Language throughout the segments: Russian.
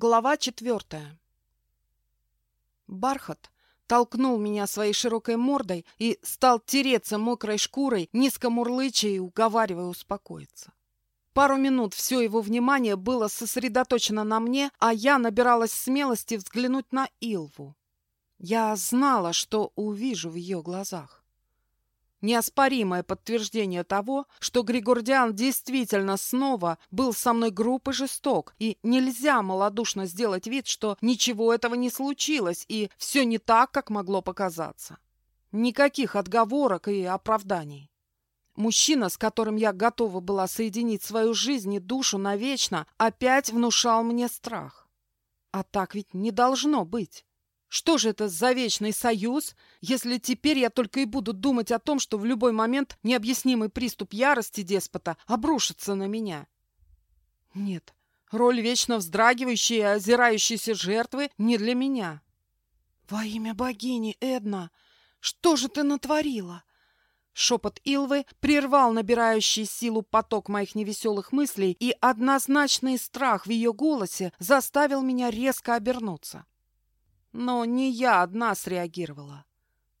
Глава четвертая. Бархат толкнул меня своей широкой мордой и стал тереться мокрой шкурой, низко мурлыча и уговаривая успокоиться. Пару минут все его внимание было сосредоточено на мне, а я набиралась смелости взглянуть на Илву. Я знала, что увижу в ее глазах неоспоримое подтверждение того, что Григордиан действительно снова был со мной груб и жесток, и нельзя малодушно сделать вид, что ничего этого не случилось, и все не так, как могло показаться. Никаких отговорок и оправданий. Мужчина, с которым я готова была соединить свою жизнь и душу навечно, опять внушал мне страх. А так ведь не должно быть. Что же это за вечный союз, если теперь я только и буду думать о том, что в любой момент необъяснимый приступ ярости деспота обрушится на меня? Нет, роль вечно вздрагивающей и озирающейся жертвы не для меня. Во имя богини, Эдна, что же ты натворила? Шепот Илвы прервал набирающий силу поток моих невеселых мыслей, и однозначный страх в ее голосе заставил меня резко обернуться. Но не я одна среагировала.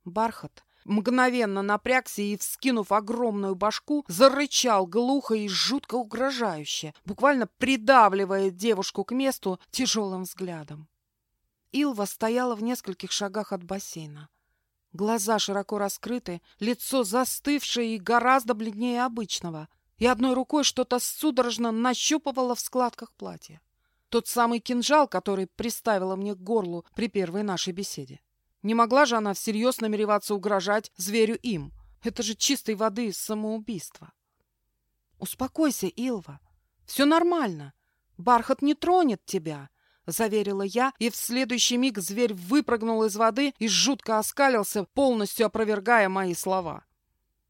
Бархат мгновенно напрягся и, вскинув огромную башку, зарычал глухо и жутко угрожающе, буквально придавливая девушку к месту тяжелым взглядом. Илва стояла в нескольких шагах от бассейна. Глаза широко раскрыты, лицо застывшее и гораздо бледнее обычного, и одной рукой что-то судорожно нащупывала в складках платья. Тот самый кинжал, который приставила мне к горлу при первой нашей беседе. Не могла же она всерьез намереваться угрожать зверю им. Это же чистой воды самоубийство. Успокойся, Илва. Все нормально. Бархат не тронет тебя, заверила я, и в следующий миг зверь выпрыгнул из воды и жутко оскалился, полностью опровергая мои слова.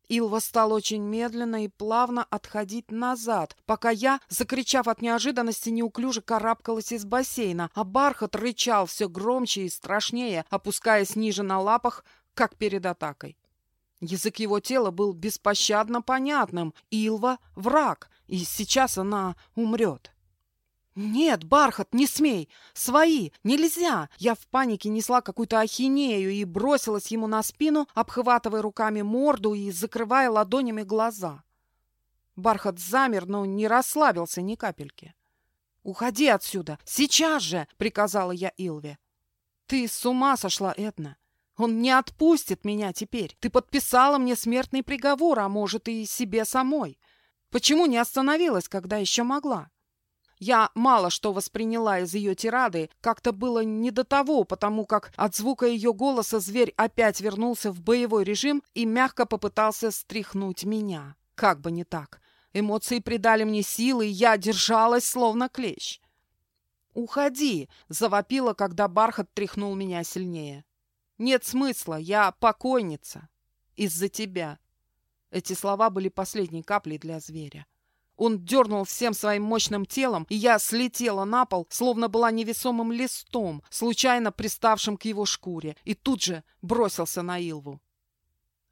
Илва стал очень медленно и плавно отходить назад, пока я, закричав от неожиданности, неуклюже карабкалась из бассейна, а бархат рычал все громче и страшнее, опускаясь ниже на лапах, как перед атакой. Язык его тела был беспощадно понятным. Илва — враг, и сейчас она умрет. «Нет, Бархат, не смей! Свои! Нельзя!» Я в панике несла какую-то ахинею и бросилась ему на спину, обхватывая руками морду и закрывая ладонями глаза. Бархат замер, но не расслабился ни капельки. «Уходи отсюда! Сейчас же!» — приказала я Илве. «Ты с ума сошла, Эдна! Он не отпустит меня теперь! Ты подписала мне смертный приговор, а может, и себе самой! Почему не остановилась, когда еще могла?» Я мало что восприняла из ее тирады, как-то было не до того, потому как от звука ее голоса зверь опять вернулся в боевой режим и мягко попытался стряхнуть меня. Как бы не так. Эмоции придали мне силы, и я держалась, словно клещ. «Уходи!» — завопила, когда бархат тряхнул меня сильнее. «Нет смысла, я покойница. Из-за тебя». Эти слова были последней каплей для зверя. Он дернул всем своим мощным телом, и я слетела на пол, словно была невесомым листом, случайно приставшим к его шкуре, и тут же бросился на Илву.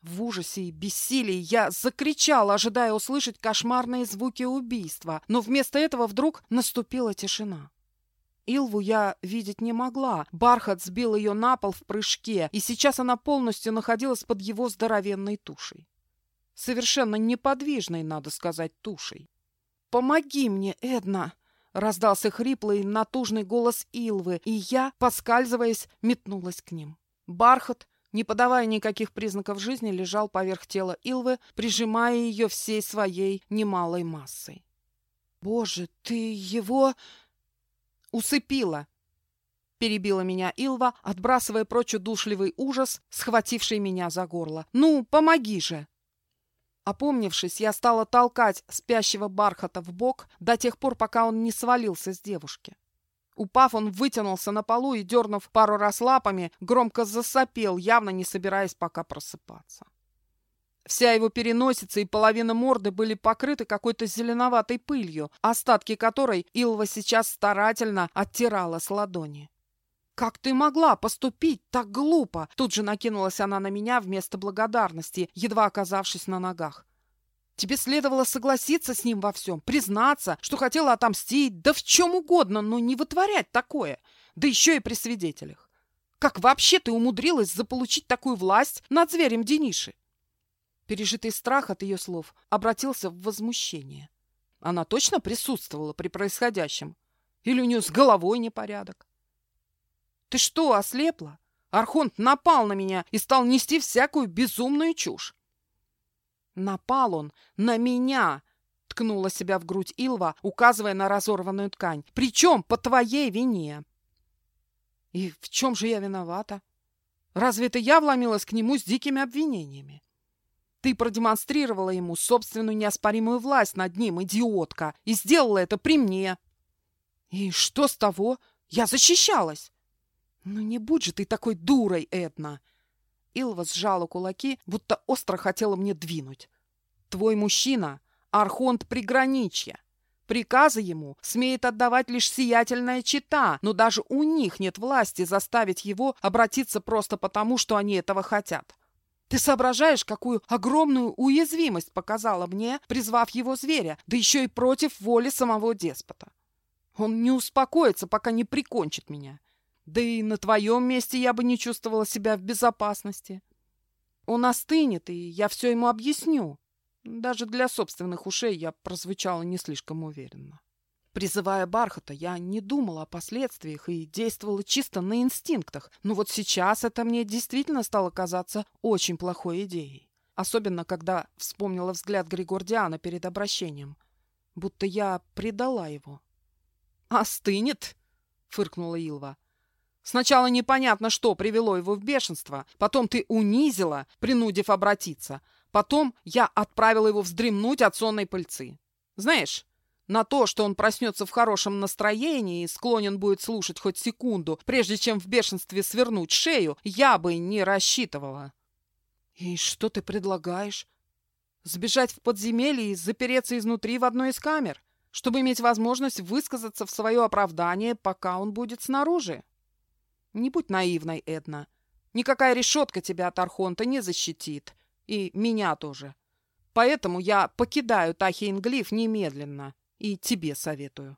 В ужасе и бессилии я закричала, ожидая услышать кошмарные звуки убийства, но вместо этого вдруг наступила тишина. Илву я видеть не могла. Бархат сбил ее на пол в прыжке, и сейчас она полностью находилась под его здоровенной тушей. Совершенно неподвижной, надо сказать, тушей. «Помоги мне, Эдна!» Раздался хриплый, натужный голос Илвы, и я, поскальзываясь, метнулась к ним. Бархат, не подавая никаких признаков жизни, лежал поверх тела Илвы, прижимая ее всей своей немалой массой. «Боже, ты его...» «Усыпила!» Перебила меня Илва, отбрасывая прочь удушливый ужас, схвативший меня за горло. «Ну, помоги же!» Опомнившись, я стала толкать спящего бархата в бок до тех пор, пока он не свалился с девушки. Упав, он вытянулся на полу и, дернув пару раз лапами, громко засопел, явно не собираясь пока просыпаться. Вся его переносица и половина морды были покрыты какой-то зеленоватой пылью, остатки которой Илва сейчас старательно оттирала с ладони. «Как ты могла поступить так глупо?» Тут же накинулась она на меня вместо благодарности, едва оказавшись на ногах. Тебе следовало согласиться с ним во всем, признаться, что хотела отомстить, да в чем угодно, но не вытворять такое, да еще и при свидетелях. Как вообще ты умудрилась заполучить такую власть над зверем Дениши? Пережитый страх от ее слов обратился в возмущение. Она точно присутствовала при происходящем? Или у нее с головой непорядок? Ты что, ослепла? Архонт напал на меня и стал нести всякую безумную чушь. Напал он на меня, ткнула себя в грудь Илва, указывая на разорванную ткань. Причем по твоей вине. И в чем же я виновата? Разве это я вломилась к нему с дикими обвинениями? Ты продемонстрировала ему собственную неоспоримую власть над ним, идиотка, и сделала это при мне. И что с того? Я защищалась. Ну не будь же ты такой дурой, Эдна. Илва сжала кулаки, будто остро хотела мне двинуть. Твой мужчина — архонт приграничья. Приказы ему смеет отдавать лишь сиятельная чита, но даже у них нет власти заставить его обратиться просто потому, что они этого хотят. Ты соображаешь, какую огромную уязвимость показала мне, призвав его зверя, да еще и против воли самого деспота. Он не успокоится, пока не прикончит меня. Да и на твоем месте я бы не чувствовала себя в безопасности. Он остынет, и я все ему объясню. Даже для собственных ушей я прозвучала не слишком уверенно. Призывая Бархата, я не думала о последствиях и действовала чисто на инстинктах, но вот сейчас это мне действительно стало казаться очень плохой идеей. Особенно, когда вспомнила взгляд Григордиана перед обращением. Будто я предала его. «Остынет?» — фыркнула Илва. «Сначала непонятно, что привело его в бешенство, потом ты унизила, принудив обратиться, потом я отправила его вздремнуть от сонной пыльцы. Знаешь, на то, что он проснется в хорошем настроении и склонен будет слушать хоть секунду, прежде чем в бешенстве свернуть шею, я бы не рассчитывала. И что ты предлагаешь? Сбежать в подземелье и запереться изнутри в одной из камер, чтобы иметь возможность высказаться в свое оправдание, пока он будет снаружи? Не будь наивной, Эдна. Никакая решетка тебя от Архонта не защитит. И меня тоже. Поэтому я покидаю Тахейнглиф немедленно. И тебе советую.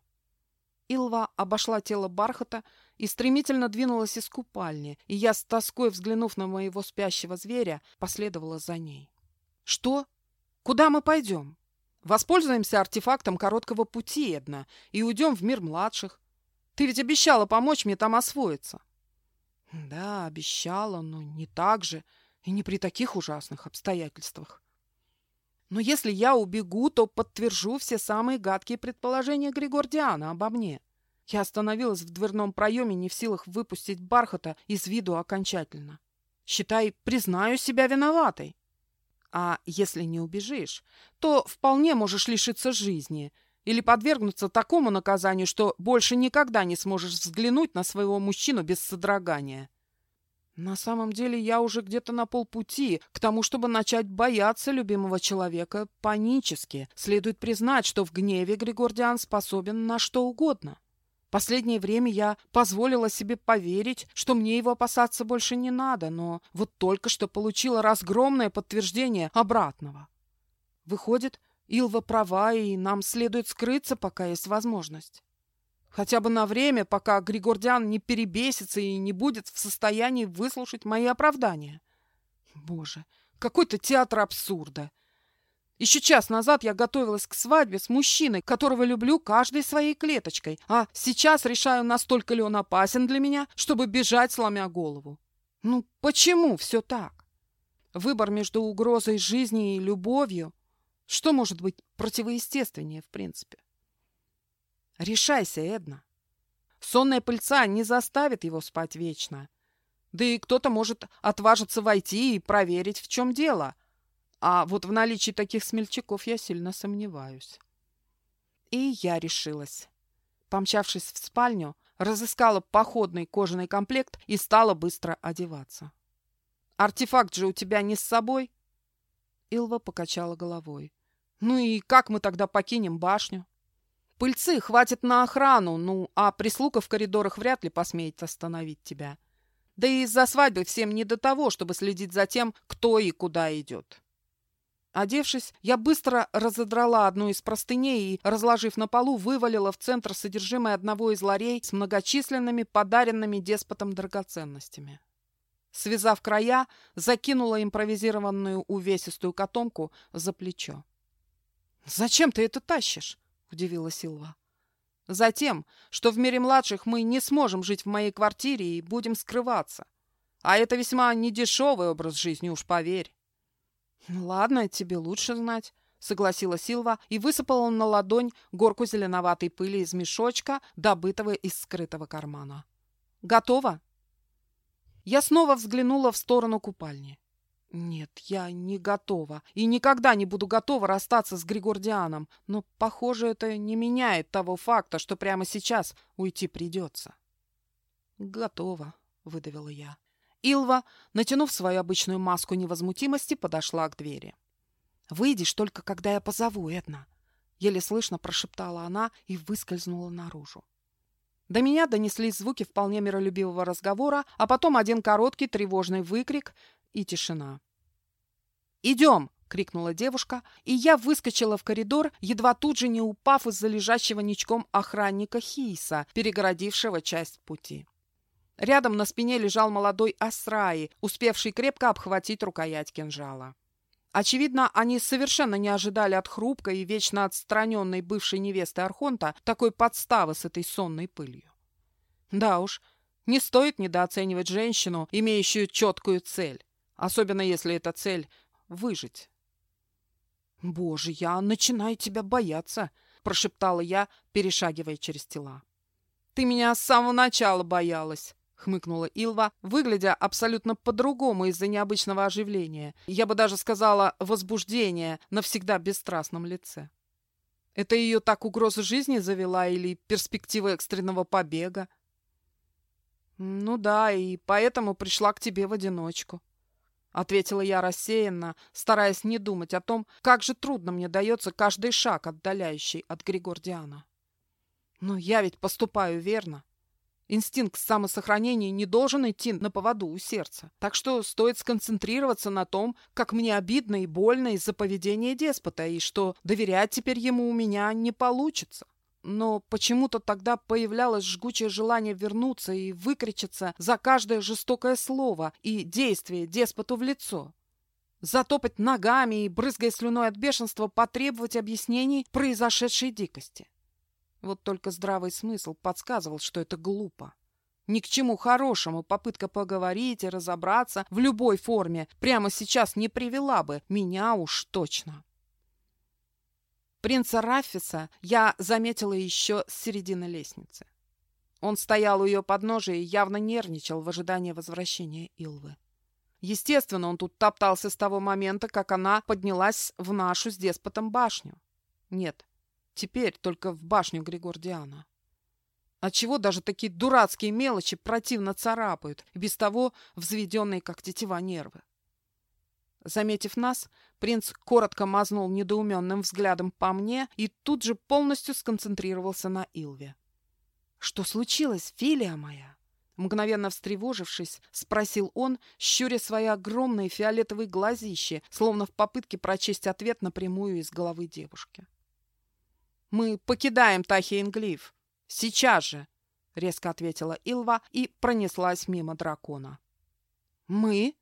Илва обошла тело бархата и стремительно двинулась из купальни, и я, с тоской взглянув на моего спящего зверя, последовала за ней. «Что? Куда мы пойдем?» «Воспользуемся артефактом короткого пути, Эдна, и уйдем в мир младших. Ты ведь обещала помочь мне там освоиться». «Да, обещала, но не так же и не при таких ужасных обстоятельствах». Но если я убегу, то подтвержу все самые гадкие предположения Григордиана обо мне. Я остановилась в дверном проеме, не в силах выпустить бархата из виду окончательно. Считай, признаю себя виноватой. А если не убежишь, то вполне можешь лишиться жизни или подвергнуться такому наказанию, что больше никогда не сможешь взглянуть на своего мужчину без содрогания. На самом деле я уже где-то на полпути к тому, чтобы начать бояться любимого человека панически. Следует признать, что в гневе Григордиан способен на что угодно. Последнее время я позволила себе поверить, что мне его опасаться больше не надо, но вот только что получила разгромное подтверждение обратного. Выходит, Илва права, и нам следует скрыться, пока есть возможность. Хотя бы на время, пока Григордян не перебесится и не будет в состоянии выслушать мои оправдания. Боже, какой-то театр абсурда. Еще час назад я готовилась к свадьбе с мужчиной, которого люблю каждой своей клеточкой, а сейчас решаю, настолько ли он опасен для меня, чтобы бежать, сломя голову. Ну, почему все так? Выбор между угрозой жизни и любовью, что может быть противоестественнее, в принципе? Решайся, Эдна. Сонная пыльца не заставит его спать вечно. Да и кто-то может отважиться войти и проверить, в чем дело. А вот в наличии таких смельчаков я сильно сомневаюсь. И я решилась. Помчавшись в спальню, разыскала походный кожаный комплект и стала быстро одеваться. «Артефакт же у тебя не с собой?» Илва покачала головой. «Ну и как мы тогда покинем башню?» Пыльцы хватит на охрану, ну, а прислуга в коридорах вряд ли посмеет остановить тебя. Да и из-за свадьбы всем не до того, чтобы следить за тем, кто и куда идет. Одевшись, я быстро разодрала одну из простыней и, разложив на полу, вывалила в центр содержимое одного из ларей с многочисленными подаренными деспотом драгоценностями. Связав края, закинула импровизированную увесистую котомку за плечо. «Зачем ты это тащишь?» — удивила Силва. «Затем, что в мире младших мы не сможем жить в моей квартире и будем скрываться. А это весьма недешевый образ жизни, уж поверь». «Ладно, тебе лучше знать», — согласилась Силва и высыпала на ладонь горку зеленоватой пыли из мешочка, добытого из скрытого кармана. «Готово?» Я снова взглянула в сторону купальни. Нет, я не готова и никогда не буду готова расстаться с Григордианом, но, похоже, это не меняет того факта, что прямо сейчас уйти придется. Готова, выдавила я. Илва, натянув свою обычную маску невозмутимости, подошла к двери. «Выйдешь только, когда я позову, Эдна!» Еле слышно прошептала она и выскользнула наружу. До меня донеслись звуки вполне миролюбивого разговора, а потом один короткий тревожный выкрик, и тишина. «Идем!» — крикнула девушка, и я выскочила в коридор, едва тут же не упав из-за лежащего ничком охранника Хейса, перегородившего часть пути. Рядом на спине лежал молодой Асраи, успевший крепко обхватить рукоять кинжала. Очевидно, они совершенно не ожидали от хрупкой и вечно отстраненной бывшей невесты Архонта такой подставы с этой сонной пылью. Да уж, не стоит недооценивать женщину, имеющую четкую цель. Особенно если эта цель — выжить. «Боже, я начинаю тебя бояться!» — прошептала я, перешагивая через тела. «Ты меня с самого начала боялась!» — хмыкнула Илва, выглядя абсолютно по-другому из-за необычного оживления. Я бы даже сказала возбуждения на всегда бесстрастном лице. Это ее так угроза жизни завела или перспектива экстренного побега? Ну да, и поэтому пришла к тебе в одиночку. — ответила я рассеянно, стараясь не думать о том, как же трудно мне дается каждый шаг, отдаляющий от Григордиана. Но я ведь поступаю верно. Инстинкт самосохранения не должен идти на поводу у сердца. Так что стоит сконцентрироваться на том, как мне обидно и больно из-за поведения деспота, и что доверять теперь ему у меня не получится. Но почему-то тогда появлялось жгучее желание вернуться и выкричаться за каждое жестокое слово и действие деспоту в лицо. Затопать ногами и, брызгая слюной от бешенства, потребовать объяснений произошедшей дикости. Вот только здравый смысл подсказывал, что это глупо. Ни к чему хорошему попытка поговорить и разобраться в любой форме прямо сейчас не привела бы меня уж точно. Принца Раффиса я заметила еще с середины лестницы. Он стоял у ее подножия и явно нервничал в ожидании возвращения Илвы. Естественно, он тут топтался с того момента, как она поднялась в нашу с деспотом башню. Нет, теперь только в башню Григордиана. Отчего даже такие дурацкие мелочи противно царапают, без того взведенные, как тетива, нервы. Заметив нас, принц коротко мазнул недоуменным взглядом по мне и тут же полностью сконцентрировался на Илве. «Что случилось, филия моя?» Мгновенно встревожившись, спросил он, щуря свои огромные фиолетовые глазищи, словно в попытке прочесть ответ напрямую из головы девушки. «Мы покидаем Тахейнглиф. Сейчас же!» — резко ответила Илва и пронеслась мимо дракона. «Мы?»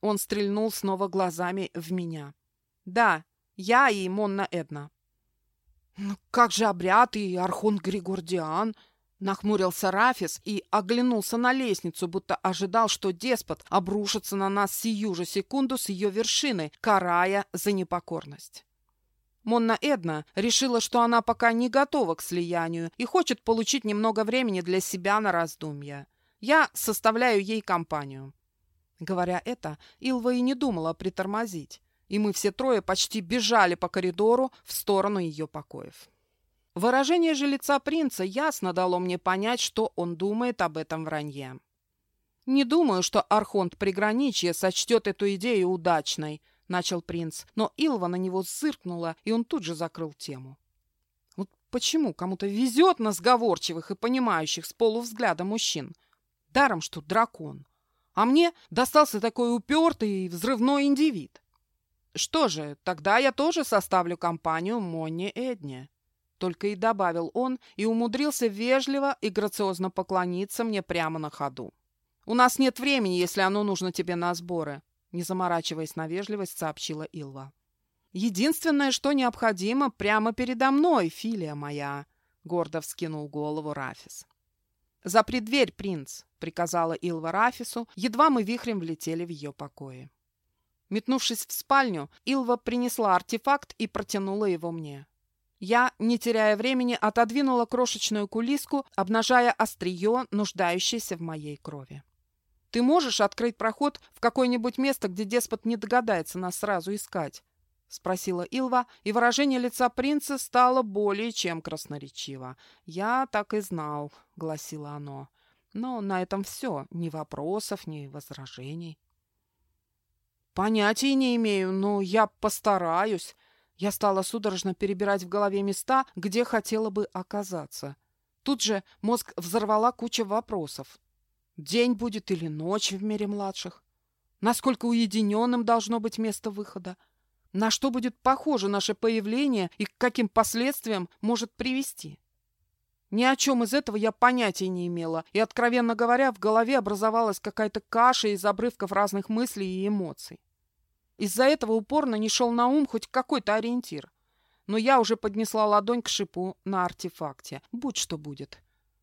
Он стрельнул снова глазами в меня. «Да, я и Монна Эдна». «Ну как же обряд и Архон Григордиан?» Нахмурился Рафис и оглянулся на лестницу, будто ожидал, что деспот обрушится на нас сию же секунду с ее вершины, карая за непокорность. Монна Эдна решила, что она пока не готова к слиянию и хочет получить немного времени для себя на раздумья. Я составляю ей компанию. Говоря это, Илва и не думала притормозить, и мы все трое почти бежали по коридору в сторону ее покоев. Выражение же лица принца ясно дало мне понять, что он думает об этом вранье. «Не думаю, что Архонт приграничье сочтет эту идею удачной», — начал принц, но Илва на него зыркнула, и он тут же закрыл тему. «Вот почему кому-то везет на сговорчивых и понимающих с полувзгляда мужчин? Даром, что дракон. А мне достался такой упертый и взрывной индивид. Что же, тогда я тоже составлю компанию Монни Эдне. Только и добавил он и умудрился вежливо и грациозно поклониться мне прямо на ходу. «У нас нет времени, если оно нужно тебе на сборы», не заморачиваясь на вежливость, сообщила Илва. «Единственное, что необходимо, прямо передо мной, филия моя», гордо вскинул голову Рафис. «Запри дверь, принц», — приказала Илва Рафису, едва мы вихрем влетели в ее покои. Метнувшись в спальню, Илва принесла артефакт и протянула его мне. Я, не теряя времени, отодвинула крошечную кулиску, обнажая острие, нуждающееся в моей крови. «Ты можешь открыть проход в какое-нибудь место, где деспот не догадается нас сразу искать?» — спросила Илва, и выражение лица принца стало более чем красноречиво. «Я так и знал», — гласило оно. «Но на этом все. Ни вопросов, ни возражений». «Понятия не имею, но я постараюсь». Я стала судорожно перебирать в голове места, где хотела бы оказаться. Тут же мозг взорвала куча вопросов. День будет или ночь в мире младших? Насколько уединенным должно быть место выхода? На что будет похоже наше появление и к каким последствиям может привести? Ни о чем из этого я понятия не имела, и, откровенно говоря, в голове образовалась какая-то каша из обрывков разных мыслей и эмоций. Из-за этого упорно не шел на ум хоть какой-то ориентир. Но я уже поднесла ладонь к шипу на артефакте. Будь что будет.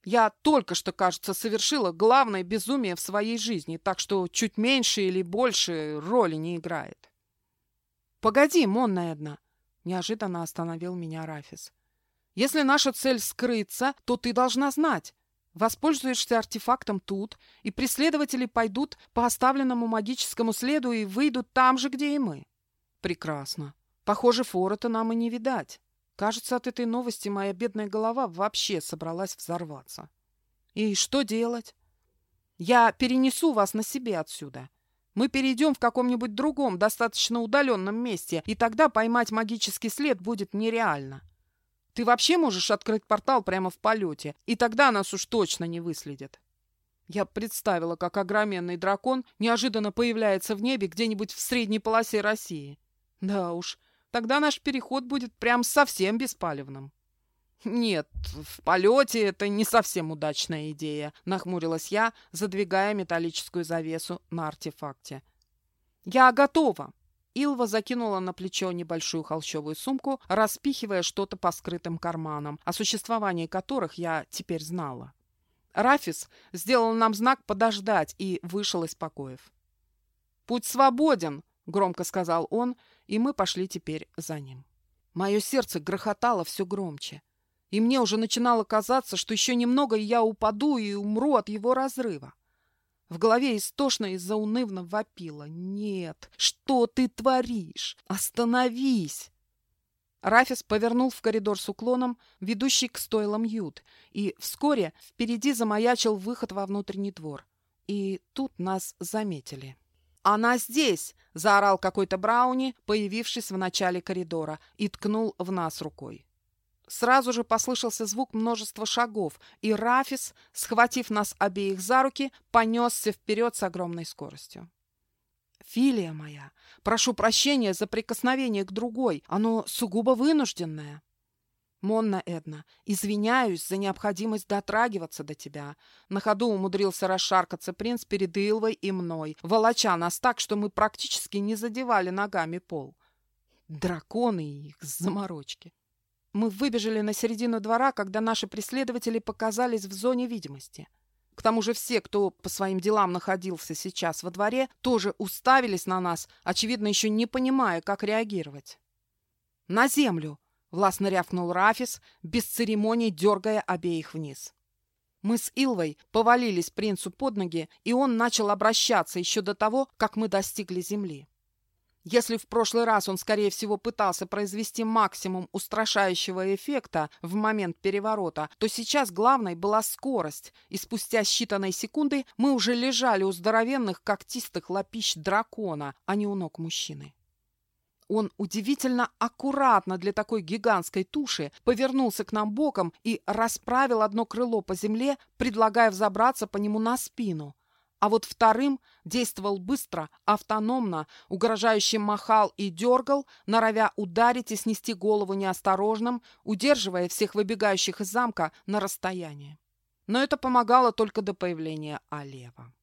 Я только что, кажется, совершила главное безумие в своей жизни, так что чуть меньше или больше роли не играет. «Погоди, Монна Эдна!» — неожиданно остановил меня Рафис. «Если наша цель скрыться, то ты должна знать. Воспользуешься артефактом тут, и преследователи пойдут по оставленному магическому следу и выйдут там же, где и мы». «Прекрасно. Похоже, фора-то нам и не видать. Кажется, от этой новости моя бедная голова вообще собралась взорваться. И что делать? Я перенесу вас на себе отсюда. Мы перейдем в каком-нибудь другом, достаточно удаленном месте, и тогда поймать магический след будет нереально. Ты вообще можешь открыть портал прямо в полете, и тогда нас уж точно не выследят. Я представила, как огроменный дракон неожиданно появляется в небе где-нибудь в средней полосе России. Да уж, тогда наш переход будет прям совсем беспалевным. «Нет, в полете это не совсем удачная идея», — нахмурилась я, задвигая металлическую завесу на артефакте. «Я готова!» Илва закинула на плечо небольшую холщовую сумку, распихивая что-то по скрытым карманам, о существовании которых я теперь знала. Рафис сделал нам знак подождать и вышел из покоев. «Путь свободен!» — громко сказал он, и мы пошли теперь за ним. Мое сердце грохотало все громче и мне уже начинало казаться, что еще немного, и я упаду и умру от его разрыва. В голове истошно и заунывно вопило. «Нет! Что ты творишь? Остановись!» Рафис повернул в коридор с уклоном, ведущий к стойлам Ют, и вскоре впереди замаячил выход во внутренний двор. И тут нас заметили. «Она здесь!» — заорал какой-то Брауни, появившись в начале коридора, и ткнул в нас рукой. Сразу же послышался звук множества шагов, и Рафис, схватив нас обеих за руки, понесся вперед с огромной скоростью. «Филия моя, прошу прощения за прикосновение к другой, оно сугубо вынужденное». «Монна Эдна, извиняюсь за необходимость дотрагиваться до тебя». На ходу умудрился расшаркаться принц перед Илвой и мной, волоча нас так, что мы практически не задевали ногами пол. Драконы и их заморочки. Мы выбежали на середину двора, когда наши преследователи показались в зоне видимости. К тому же все, кто по своим делам находился сейчас во дворе, тоже уставились на нас, очевидно, еще не понимая, как реагировать. «На землю!» — властно рявкнул Рафис, без церемоний дергая обеих вниз. Мы с Илвой повалились принцу под ноги, и он начал обращаться еще до того, как мы достигли земли. Если в прошлый раз он, скорее всего, пытался произвести максимум устрашающего эффекта в момент переворота, то сейчас главной была скорость, и спустя считанные секунды мы уже лежали у здоровенных когтистых лапищ дракона, а не у ног мужчины. Он удивительно аккуратно для такой гигантской туши повернулся к нам боком и расправил одно крыло по земле, предлагая взобраться по нему на спину, а вот вторым действовал быстро, автономно, угрожающе махал и дергал, норовя ударить и снести голову неосторожным, удерживая всех выбегающих из замка на расстоянии. Но это помогало только до появления Алева.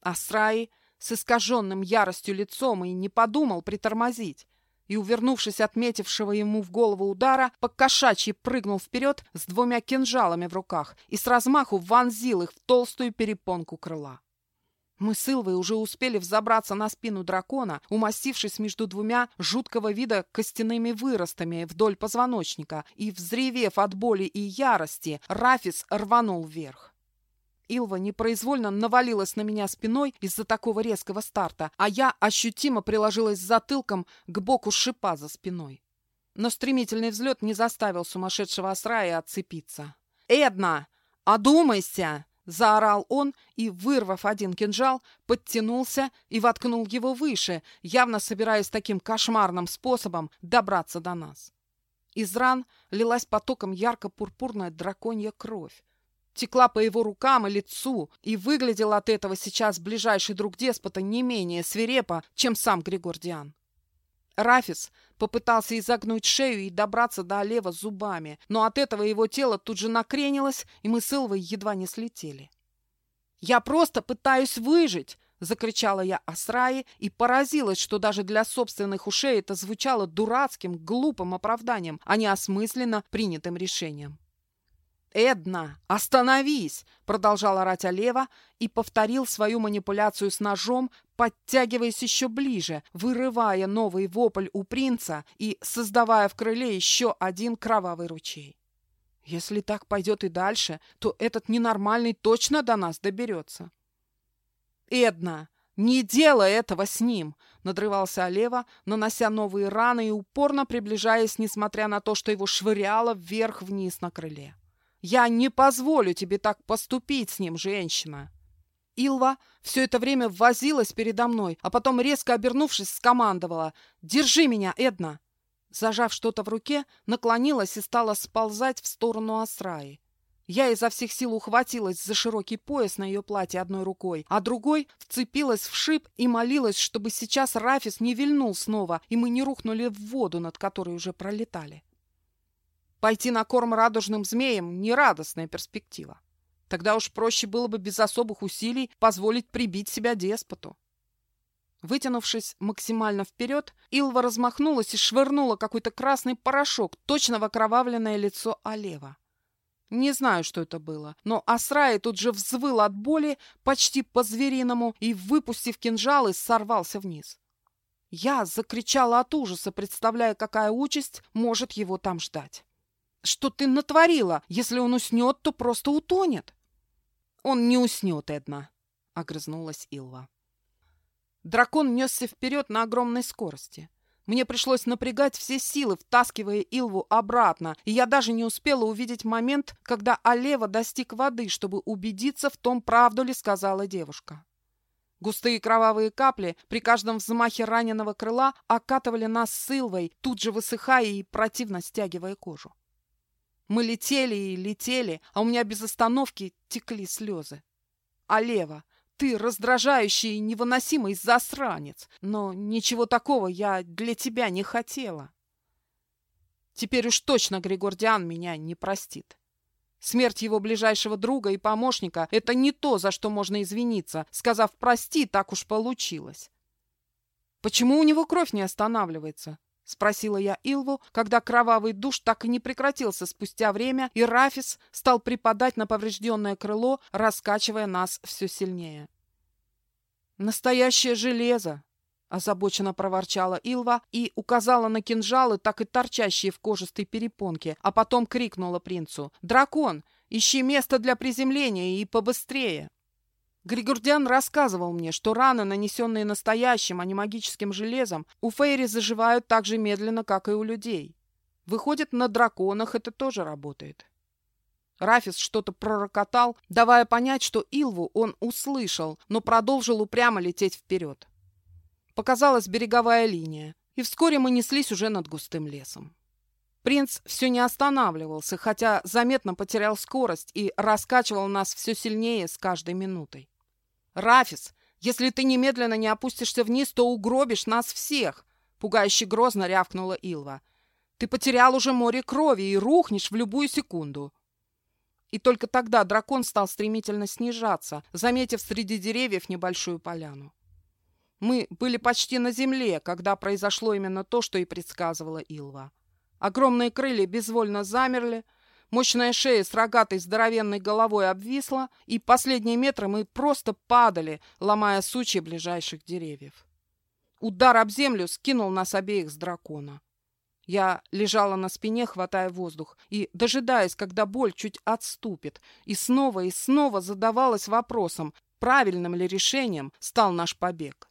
Асраи с искаженным яростью лицом и не подумал притормозить, и, увернувшись от метившего ему в голову удара, покошачьи прыгнул вперед с двумя кинжалами в руках и с размаху вонзил их в толстую перепонку крыла. Мы с Илвой уже успели взобраться на спину дракона, умастившись между двумя жуткого вида костяными выростами вдоль позвоночника, и, взревев от боли и ярости, Рафис рванул вверх. Илва непроизвольно навалилась на меня спиной из-за такого резкого старта, а я ощутимо приложилась затылком к боку шипа за спиной. Но стремительный взлет не заставил сумасшедшего Асрая отцепиться. «Эдна, одумайся!» — заорал он и, вырвав один кинжал, подтянулся и воткнул его выше, явно собираясь таким кошмарным способом добраться до нас. Из ран лилась потоком ярко-пурпурная драконья кровь текла по его рукам и лицу, и выглядел от этого сейчас ближайший друг деспота не менее свирепо, чем сам Григордиан. Рафис попытался изогнуть шею и добраться до Олева зубами, но от этого его тело тут же накренилось, и мы с Илвой едва не слетели. «Я просто пытаюсь выжить!» — закричала я Асраи и поразилась, что даже для собственных ушей это звучало дурацким, глупым оправданием, а не осмысленно принятым решением. «Эдна, остановись!» — продолжал орать Олева и повторил свою манипуляцию с ножом, подтягиваясь еще ближе, вырывая новый вопль у принца и создавая в крыле еще один кровавый ручей. «Если так пойдет и дальше, то этот ненормальный точно до нас доберется». «Эдна, не делай этого с ним!» — надрывался Олева, нанося новые раны и упорно приближаясь, несмотря на то, что его швыряло вверх-вниз на крыле. Я не позволю тебе так поступить с ним, женщина!» Илва все это время возилась передо мной, а потом, резко обернувшись, скомандовала «Держи меня, Эдна!» Зажав что-то в руке, наклонилась и стала сползать в сторону Асраи. Я изо всех сил ухватилась за широкий пояс на ее платье одной рукой, а другой вцепилась в шип и молилась, чтобы сейчас Рафис не вильнул снова, и мы не рухнули в воду, над которой уже пролетали. Пойти на корм радужным змеям – нерадостная перспектива. Тогда уж проще было бы без особых усилий позволить прибить себя деспоту. Вытянувшись максимально вперед, Илва размахнулась и швырнула какой-то красный порошок точно в окровавленное лицо Олева. Не знаю, что это было, но Асрай тут же взвыл от боли почти по-звериному и, выпустив кинжалы, сорвался вниз. Я закричала от ужаса, представляя, какая участь может его там ждать. Что ты натворила? Если он уснет, то просто утонет. Он не уснет, Эдна, — огрызнулась Илва. Дракон несся вперед на огромной скорости. Мне пришлось напрягать все силы, втаскивая Илву обратно, и я даже не успела увидеть момент, когда Алева достиг воды, чтобы убедиться в том, правду ли сказала девушка. Густые кровавые капли при каждом взмахе раненого крыла окатывали нас с Илвой, тут же высыхая и противно стягивая кожу. Мы летели и летели, а у меня без остановки текли слезы. А Лева, ты раздражающий и невыносимый засранец, но ничего такого я для тебя не хотела. Теперь уж точно Григордиан меня не простит. Смерть его ближайшего друга и помощника — это не то, за что можно извиниться, сказав «прости, так уж получилось». Почему у него кровь не останавливается? — спросила я Илву, когда кровавый душ так и не прекратился спустя время, и Рафис стал припадать на поврежденное крыло, раскачивая нас все сильнее. «Настоящее железо!» — озабоченно проворчала Илва и указала на кинжалы, так и торчащие в кожистой перепонке, а потом крикнула принцу «Дракон, ищи место для приземления и побыстрее!» Григордиан рассказывал мне, что раны, нанесенные настоящим, а не магическим железом, у Фейри заживают так же медленно, как и у людей. Выходит, на драконах это тоже работает. Рафис что-то пророкотал, давая понять, что Илву он услышал, но продолжил упрямо лететь вперед. Показалась береговая линия, и вскоре мы неслись уже над густым лесом. Принц все не останавливался, хотя заметно потерял скорость и раскачивал нас все сильнее с каждой минутой. «Рафис, если ты немедленно не опустишься вниз, то угробишь нас всех!» Пугающе грозно рявкнула Илва. «Ты потерял уже море крови и рухнешь в любую секунду!» И только тогда дракон стал стремительно снижаться, заметив среди деревьев небольшую поляну. Мы были почти на земле, когда произошло именно то, что и предсказывала Илва. Огромные крылья безвольно замерли, мощная шея с рогатой здоровенной головой обвисла, и последние метры мы просто падали, ломая сучья ближайших деревьев. Удар об землю скинул нас обеих с дракона. Я лежала на спине, хватая воздух, и, дожидаясь, когда боль чуть отступит, и снова и снова задавалась вопросом, правильным ли решением стал наш побег.